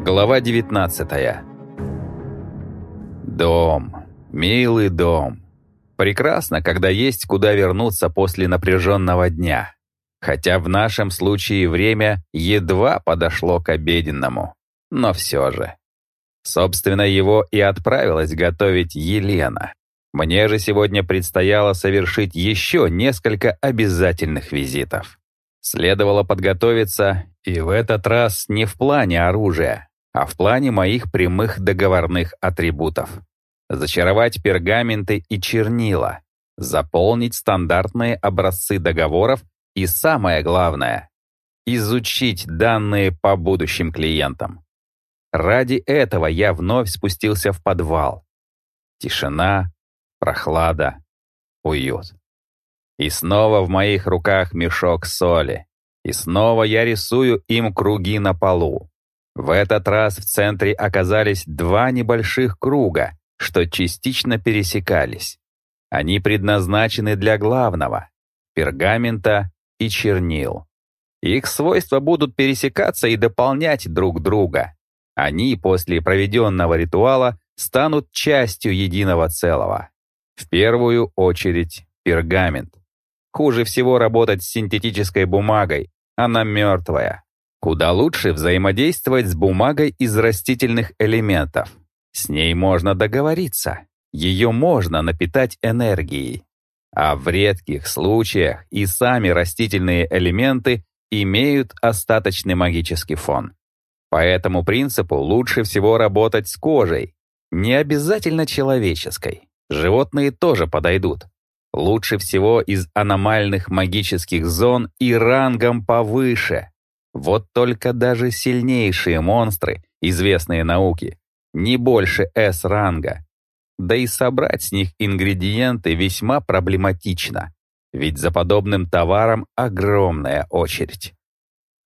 Глава 19 Дом. Милый дом. Прекрасно, когда есть куда вернуться после напряженного дня. Хотя в нашем случае время едва подошло к обеденному. Но все же. Собственно, его и отправилась готовить Елена. Мне же сегодня предстояло совершить еще несколько обязательных визитов. Следовало подготовиться, и в этот раз не в плане оружия, а в плане моих прямых договорных атрибутов. Зачаровать пергаменты и чернила, заполнить стандартные образцы договоров и, самое главное, изучить данные по будущим клиентам. Ради этого я вновь спустился в подвал. Тишина, прохлада, уют. И снова в моих руках мешок соли. И снова я рисую им круги на полу. В этот раз в центре оказались два небольших круга, что частично пересекались. Они предназначены для главного — пергамента и чернил. Их свойства будут пересекаться и дополнять друг друга. Они после проведенного ритуала станут частью единого целого. В первую очередь пергамент. Хуже всего работать с синтетической бумагой, она мертвая. Куда лучше взаимодействовать с бумагой из растительных элементов. С ней можно договориться. Ее можно напитать энергией. А в редких случаях и сами растительные элементы имеют остаточный магический фон. По этому принципу лучше всего работать с кожей, не обязательно человеческой. Животные тоже подойдут. Лучше всего из аномальных магических зон и рангом повыше. Вот только даже сильнейшие монстры, известные науке, не больше С-ранга. Да и собрать с них ингредиенты весьма проблематично, ведь за подобным товаром огромная очередь.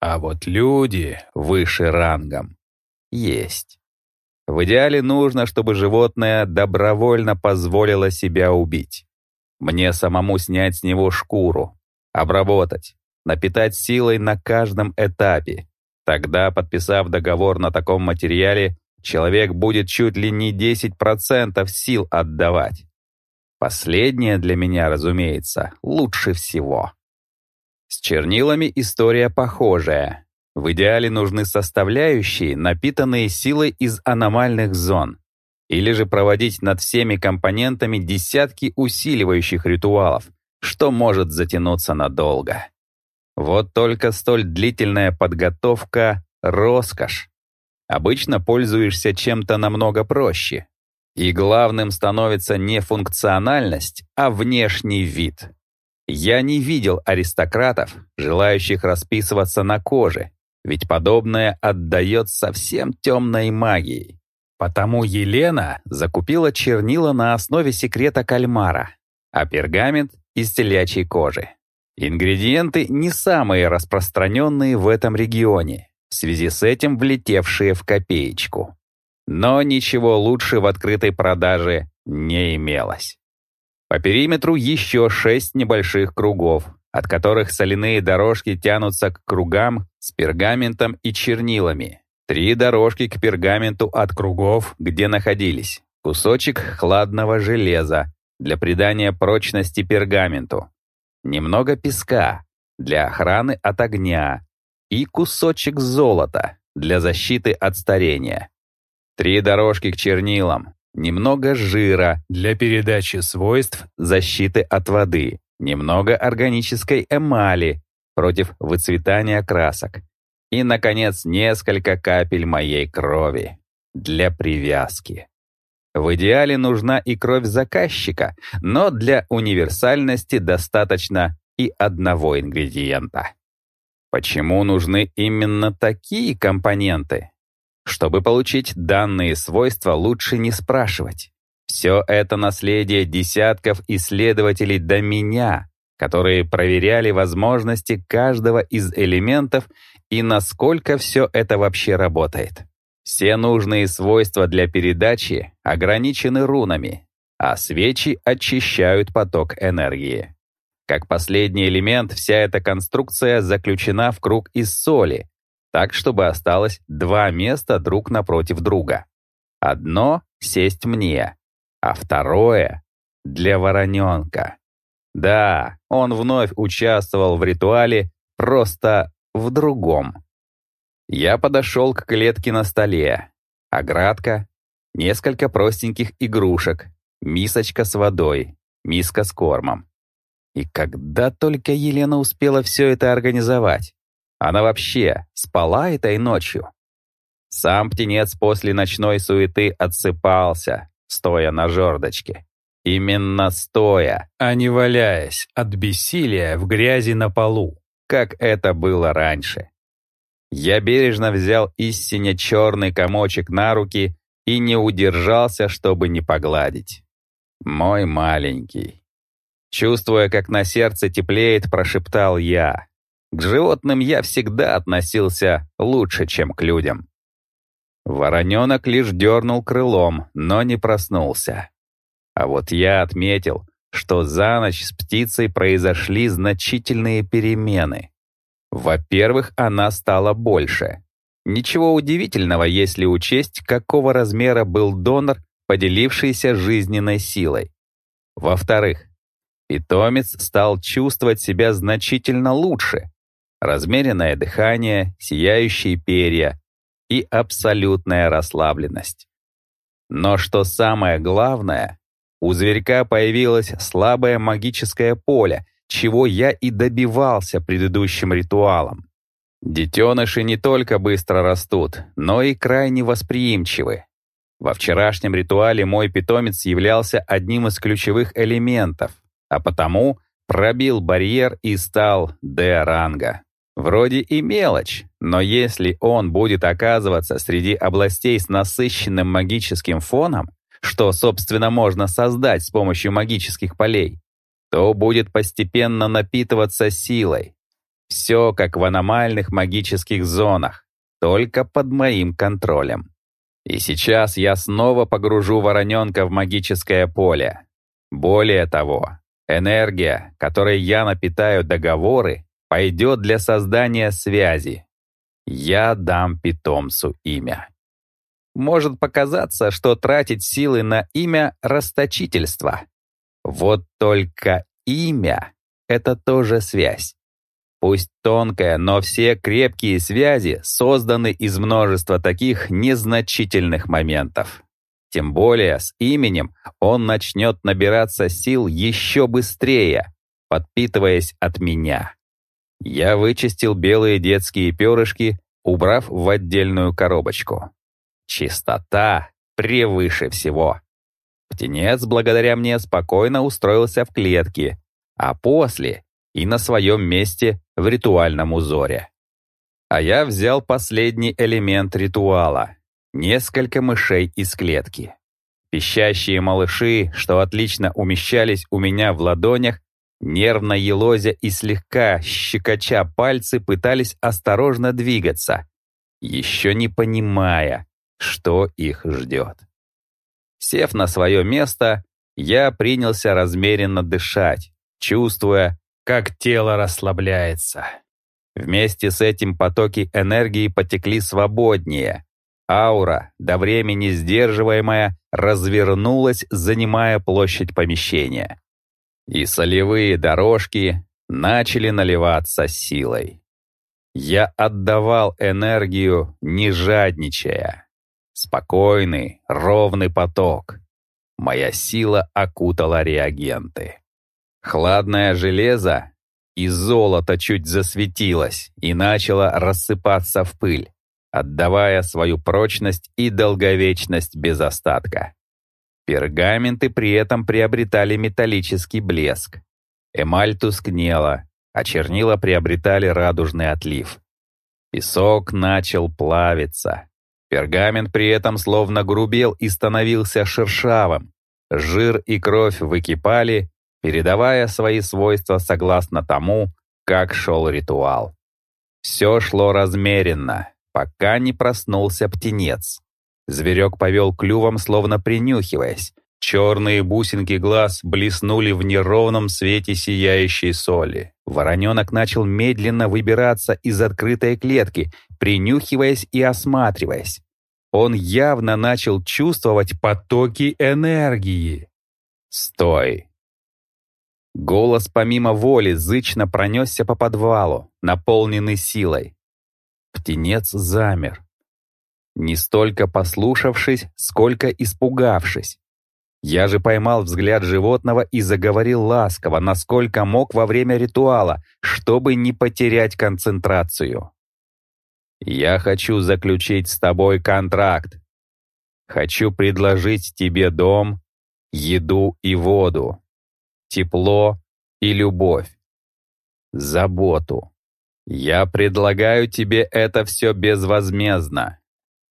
А вот люди выше рангом есть. В идеале нужно, чтобы животное добровольно позволило себя убить. Мне самому снять с него шкуру, обработать, напитать силой на каждом этапе. Тогда, подписав договор на таком материале, человек будет чуть ли не 10% сил отдавать. Последнее для меня, разумеется, лучше всего. С чернилами история похожая. В идеале нужны составляющие, напитанные силой из аномальных зон. Или же проводить над всеми компонентами десятки усиливающих ритуалов, что может затянуться надолго. Вот только столь длительная подготовка — роскошь. Обычно пользуешься чем-то намного проще. И главным становится не функциональность, а внешний вид. Я не видел аристократов, желающих расписываться на коже, ведь подобное отдает совсем темной магией. Потому Елена закупила чернила на основе секрета кальмара, а пергамент — из телячьей кожи. Ингредиенты не самые распространенные в этом регионе, в связи с этим влетевшие в копеечку. Но ничего лучше в открытой продаже не имелось. По периметру еще шесть небольших кругов, от которых соляные дорожки тянутся к кругам с пергаментом и чернилами. Три дорожки к пергаменту от кругов, где находились. Кусочек хладного железа для придания прочности пергаменту немного песка для охраны от огня и кусочек золота для защиты от старения. Три дорожки к чернилам, немного жира для передачи свойств защиты от воды, немного органической эмали против выцветания красок и, наконец, несколько капель моей крови для привязки. В идеале нужна и кровь заказчика, но для универсальности достаточно и одного ингредиента. Почему нужны именно такие компоненты? Чтобы получить данные свойства, лучше не спрашивать. Все это наследие десятков исследователей до меня, которые проверяли возможности каждого из элементов и насколько все это вообще работает. Все нужные свойства для передачи ограничены рунами, а свечи очищают поток энергии. Как последний элемент, вся эта конструкция заключена в круг из соли, так чтобы осталось два места друг напротив друга. Одно — сесть мне, а второе — для вороненка. Да, он вновь участвовал в ритуале, просто в другом. Я подошел к клетке на столе. Оградка, несколько простеньких игрушек, мисочка с водой, миска с кормом. И когда только Елена успела все это организовать? Она вообще спала этой ночью? Сам птенец после ночной суеты отсыпался, стоя на жердочке. Именно стоя, а не валяясь от бессилия в грязи на полу, как это было раньше. Я бережно взял истинно черный комочек на руки и не удержался, чтобы не погладить. Мой маленький. Чувствуя, как на сердце теплеет, прошептал я. К животным я всегда относился лучше, чем к людям. Вороненок лишь дернул крылом, но не проснулся. А вот я отметил, что за ночь с птицей произошли значительные перемены. Во-первых, она стала больше. Ничего удивительного, если учесть, какого размера был донор, поделившийся жизненной силой. Во-вторых, питомец стал чувствовать себя значительно лучше. Размеренное дыхание, сияющие перья и абсолютная расслабленность. Но что самое главное, у зверька появилось слабое магическое поле, чего я и добивался предыдущим ритуалом. Детеныши не только быстро растут, но и крайне восприимчивы. Во вчерашнем ритуале мой питомец являлся одним из ключевых элементов, а потому пробил барьер и стал Д-ранга. Вроде и мелочь, но если он будет оказываться среди областей с насыщенным магическим фоном, что, собственно, можно создать с помощью магических полей, то будет постепенно напитываться силой. Все как в аномальных магических зонах, только под моим контролем. И сейчас я снова погружу вороненка в магическое поле. Более того, энергия, которой я напитаю договоры, пойдет для создания связи. Я дам питомцу имя. Может показаться, что тратить силы на имя — расточительство. Вот только имя — это тоже связь. Пусть тонкая, но все крепкие связи созданы из множества таких незначительных моментов. Тем более с именем он начнет набираться сил еще быстрее, подпитываясь от меня. Я вычистил белые детские перышки, убрав в отдельную коробочку. Чистота превыше всего. Птенец, благодаря мне, спокойно устроился в клетке, а после и на своем месте в ритуальном узоре. А я взял последний элемент ритуала — несколько мышей из клетки. Пищащие малыши, что отлично умещались у меня в ладонях, нервно елозя и слегка щекоча пальцы, пытались осторожно двигаться, еще не понимая, что их ждет. Сев на свое место, я принялся размеренно дышать, чувствуя, как тело расслабляется. Вместе с этим потоки энергии потекли свободнее. Аура, до времени сдерживаемая, развернулась, занимая площадь помещения. И солевые дорожки начали наливаться силой. Я отдавал энергию, не жадничая. Спокойный, ровный поток. Моя сила окутала реагенты. Хладное железо и золото чуть засветилось и начало рассыпаться в пыль, отдавая свою прочность и долговечность без остатка. Пергаменты при этом приобретали металлический блеск. Эмаль тускнела, а чернила приобретали радужный отлив. Песок начал плавиться, Пергамент при этом словно грубел и становился шершавым. Жир и кровь выкипали, передавая свои свойства согласно тому, как шел ритуал. Все шло размеренно, пока не проснулся птенец. Зверек повел клювом, словно принюхиваясь, Черные бусинки глаз блеснули в неровном свете сияющей соли. Вороненок начал медленно выбираться из открытой клетки, принюхиваясь и осматриваясь. Он явно начал чувствовать потоки энергии. «Стой!» Голос помимо воли зычно пронесся по подвалу, наполненный силой. Птенец замер. Не столько послушавшись, сколько испугавшись. Я же поймал взгляд животного и заговорил ласково, насколько мог во время ритуала, чтобы не потерять концентрацию. «Я хочу заключить с тобой контракт. Хочу предложить тебе дом, еду и воду, тепло и любовь, заботу. Я предлагаю тебе это все безвозмездно.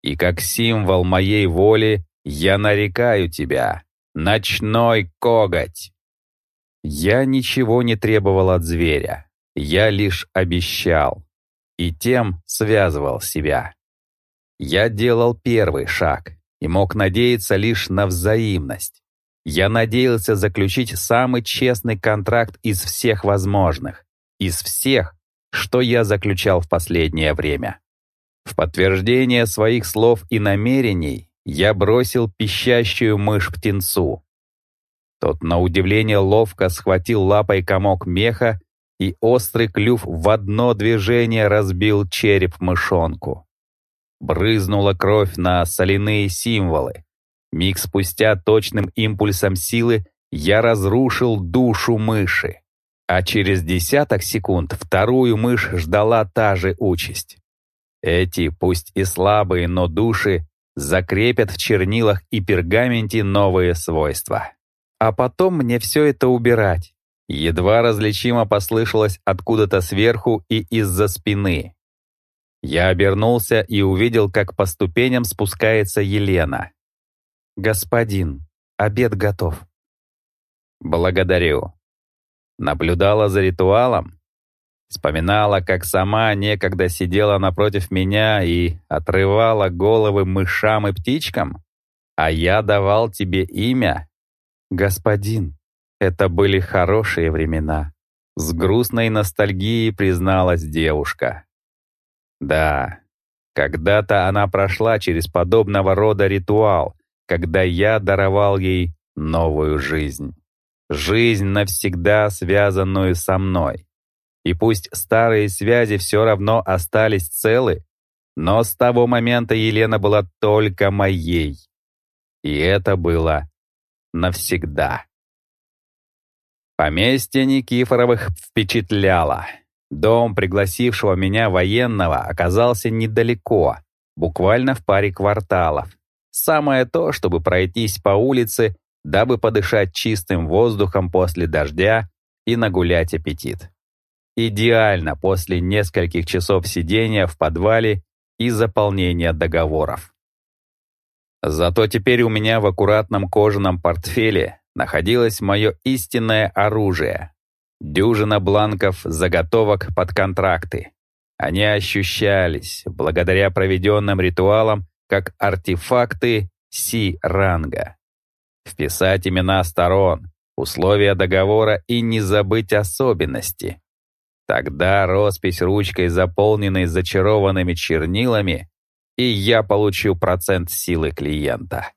И как символ моей воли я нарекаю тебя Ночной коготь. Я ничего не требовал от зверя. Я лишь обещал. И тем связывал себя. Я делал первый шаг и мог надеяться лишь на взаимность. Я надеялся заключить самый честный контракт из всех возможных, из всех, что я заключал в последнее время. В подтверждение своих слов и намерений я бросил пищащую мышь птенцу. Тот, на удивление, ловко схватил лапой комок меха и острый клюв в одно движение разбил череп мышонку. Брызнула кровь на соляные символы. Миг спустя точным импульсом силы я разрушил душу мыши. А через десяток секунд вторую мышь ждала та же участь. Эти, пусть и слабые, но души закрепят в чернилах и пергаменте новые свойства. А потом мне все это убирать. Едва различимо послышалось откуда-то сверху и из-за спины. Я обернулся и увидел, как по ступеням спускается Елена. «Господин, обед готов». «Благодарю». Наблюдала за ритуалом? Вспоминала, как сама некогда сидела напротив меня и отрывала головы мышам и птичкам? А я давал тебе имя? Господин, это были хорошие времена. С грустной ностальгией призналась девушка. Да, когда-то она прошла через подобного рода ритуал, когда я даровал ей новую жизнь. Жизнь, навсегда связанную со мной. И пусть старые связи все равно остались целы, но с того момента Елена была только моей. И это было навсегда. Поместье Никифоровых впечатляло. Дом пригласившего меня военного оказался недалеко, буквально в паре кварталов. Самое то, чтобы пройтись по улице, дабы подышать чистым воздухом после дождя и нагулять аппетит. Идеально после нескольких часов сидения в подвале и заполнения договоров. Зато теперь у меня в аккуратном кожаном портфеле находилось мое истинное оружие. Дюжина бланков заготовок под контракты. Они ощущались, благодаря проведенным ритуалам, как артефакты Си-ранга. Вписать имена сторон, условия договора и не забыть особенности. Тогда роспись ручкой, заполненной зачарованными чернилами, и я получу процент силы клиента.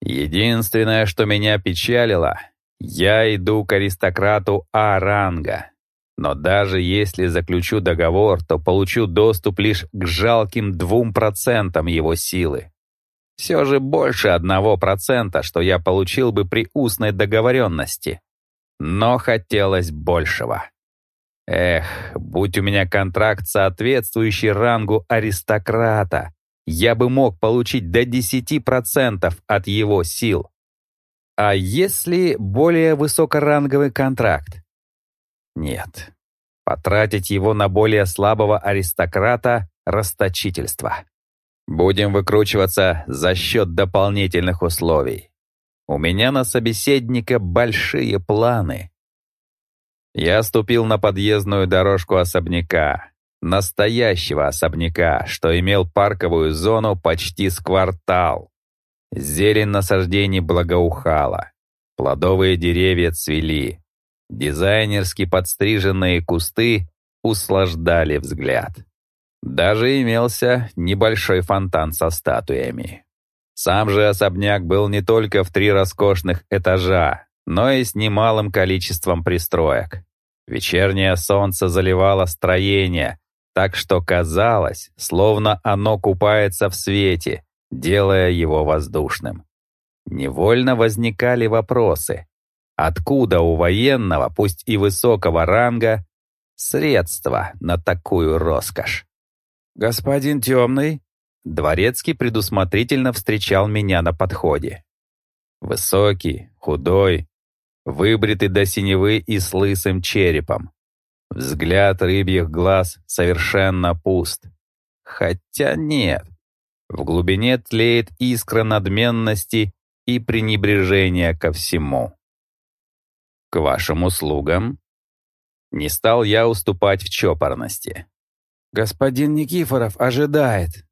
Единственное, что меня печалило, я иду к аристократу А-ранга. Но даже если заключу договор, то получу доступ лишь к жалким двум процентам его силы. Все же больше одного процента, что я получил бы при устной договоренности. Но хотелось большего. Эх, будь у меня контракт, соответствующий рангу аристократа, я бы мог получить до 10% от его сил. А если более высокоранговый контракт? Нет. Потратить его на более слабого аристократа — расточительство. Будем выкручиваться за счет дополнительных условий. У меня на собеседника большие планы. Я ступил на подъездную дорожку особняка. Настоящего особняка, что имел парковую зону почти с квартал. Зелень насаждений благоухала. Плодовые деревья цвели. Дизайнерски подстриженные кусты услаждали взгляд. Даже имелся небольшой фонтан со статуями. Сам же особняк был не только в три роскошных этажа, но и с немалым количеством пристроек. Вечернее солнце заливало строение, так что казалось, словно оно купается в свете, делая его воздушным. Невольно возникали вопросы. Откуда у военного, пусть и высокого ранга, средства на такую роскошь? «Господин Темный?» Дворецкий предусмотрительно встречал меня на подходе. Высокий, худой, выбритый до синевы и с лысым черепом. Взгляд рыбьих глаз совершенно пуст. Хотя нет. В глубине тлеет искра надменности и пренебрежения ко всему. К вашим услугам. Не стал я уступать в чопорности. «Господин Никифоров ожидает.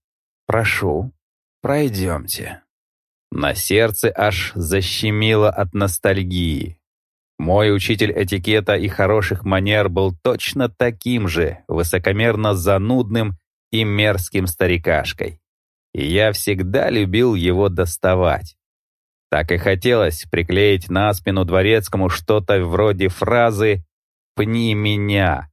Прошу, пройдемте». На сердце аж защемило от ностальгии. Мой учитель этикета и хороших манер был точно таким же, высокомерно занудным и мерзким старикашкой. И я всегда любил его доставать. Так и хотелось приклеить на спину дворецкому что-то вроде фразы «Пни меня»,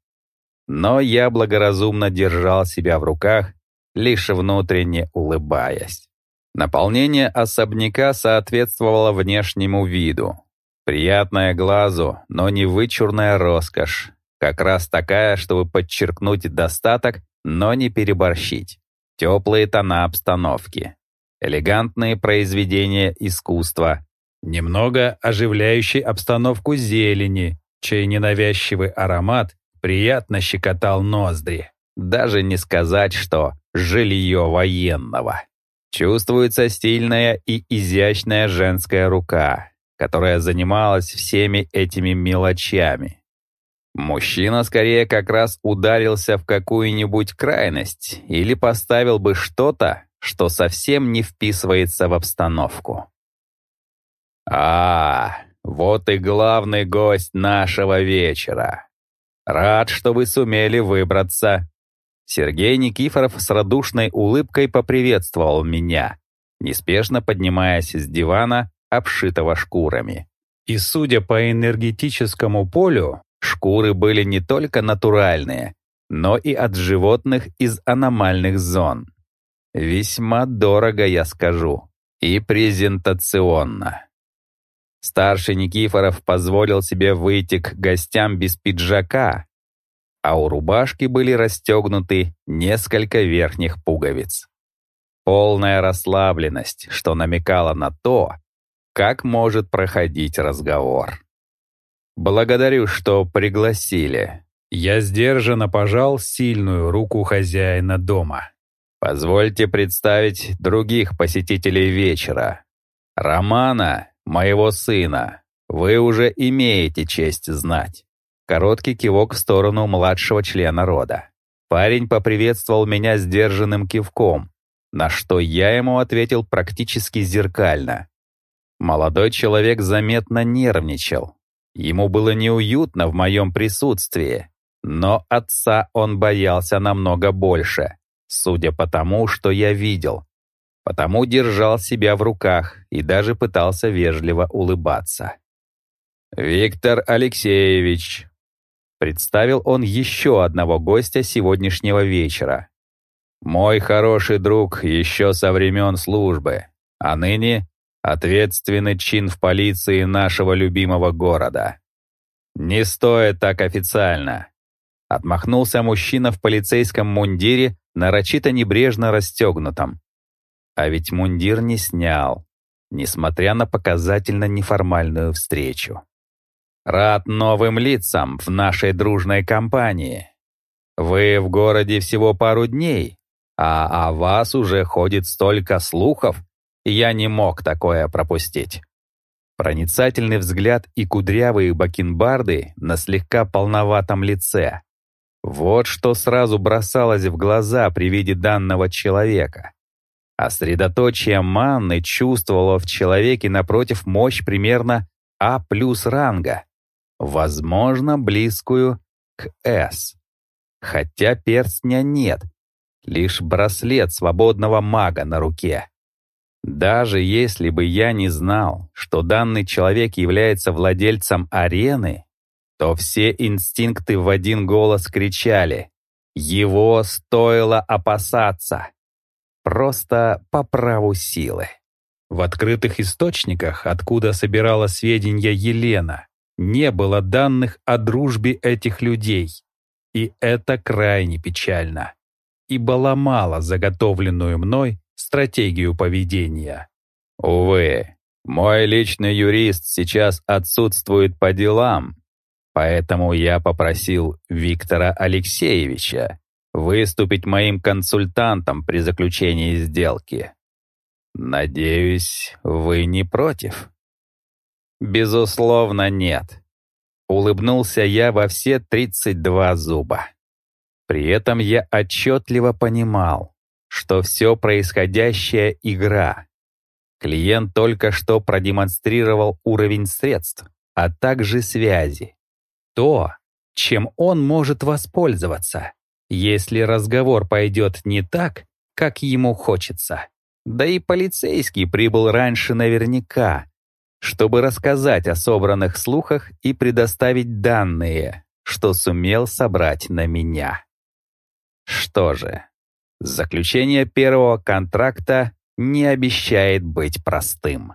но я благоразумно держал себя в руках, лишь внутренне улыбаясь. Наполнение особняка соответствовало внешнему виду. Приятная глазу, но не вычурная роскошь. Как раз такая, чтобы подчеркнуть достаток, но не переборщить. Теплые тона обстановки. Элегантные произведения искусства. Немного оживляющий обстановку зелени, чей ненавязчивый аромат приятно щекотал ноздри. Даже не сказать, что жилье военного. Чувствуется стильная и изящная женская рука, которая занималась всеми этими мелочами. Мужчина скорее как раз ударился в какую-нибудь крайность или поставил бы что-то, что совсем не вписывается в обстановку. А, вот и главный гость нашего вечера. Рад, что вы сумели выбраться». Сергей Никифоров с радушной улыбкой поприветствовал меня, неспешно поднимаясь с дивана, обшитого шкурами. И судя по энергетическому полю, шкуры были не только натуральные, но и от животных из аномальных зон. Весьма дорого, я скажу, и презентационно. Старший Никифоров позволил себе выйти к гостям без пиджака, а у рубашки были расстегнуты несколько верхних пуговиц. Полная расслабленность, что намекало на то, как может проходить разговор. «Благодарю, что пригласили». Я сдержанно пожал сильную руку хозяина дома. «Позвольте представить других посетителей вечера. Романа моего сына, вы уже имеете честь знать». Короткий кивок в сторону младшего члена рода. Парень поприветствовал меня сдержанным кивком, на что я ему ответил практически зеркально. Молодой человек заметно нервничал. Ему было неуютно в моем присутствии, но отца он боялся намного больше, судя по тому, что я видел потому держал себя в руках и даже пытался вежливо улыбаться. «Виктор Алексеевич», — представил он еще одного гостя сегодняшнего вечера. «Мой хороший друг еще со времен службы, а ныне ответственный чин в полиции нашего любимого города. Не стоит так официально». Отмахнулся мужчина в полицейском мундире, нарочито небрежно расстегнутом, а ведь мундир не снял, несмотря на показательно неформальную встречу. Рад новым лицам в нашей дружной компании. Вы в городе всего пару дней, а о вас уже ходит столько слухов, я не мог такое пропустить. Проницательный взгляд и кудрявые бакенбарды на слегка полноватом лице. Вот что сразу бросалось в глаза при виде данного человека. а средоточие манны чувствовало в человеке напротив мощь примерно А плюс ранга, возможно, близкую к С. Хотя перстня нет, лишь браслет свободного мага на руке. Даже если бы я не знал, что данный человек является владельцем арены, то все инстинкты в один голос кричали «Его стоило опасаться!» Просто по праву силы. В открытых источниках, откуда собирала сведения Елена, не было данных о дружбе этих людей. И это крайне печально, ибо ломало заготовленную мной стратегию поведения. Увы, мой личный юрист сейчас отсутствует по делам, поэтому я попросил Виктора Алексеевича выступить моим консультантом при заключении сделки. Надеюсь, вы не против? Безусловно, нет. Улыбнулся я во все 32 зуба. При этом я отчетливо понимал, что все происходящее — игра. Клиент только что продемонстрировал уровень средств, а также связи. То, чем он может воспользоваться если разговор пойдет не так, как ему хочется. Да и полицейский прибыл раньше наверняка, чтобы рассказать о собранных слухах и предоставить данные, что сумел собрать на меня. Что же, заключение первого контракта не обещает быть простым.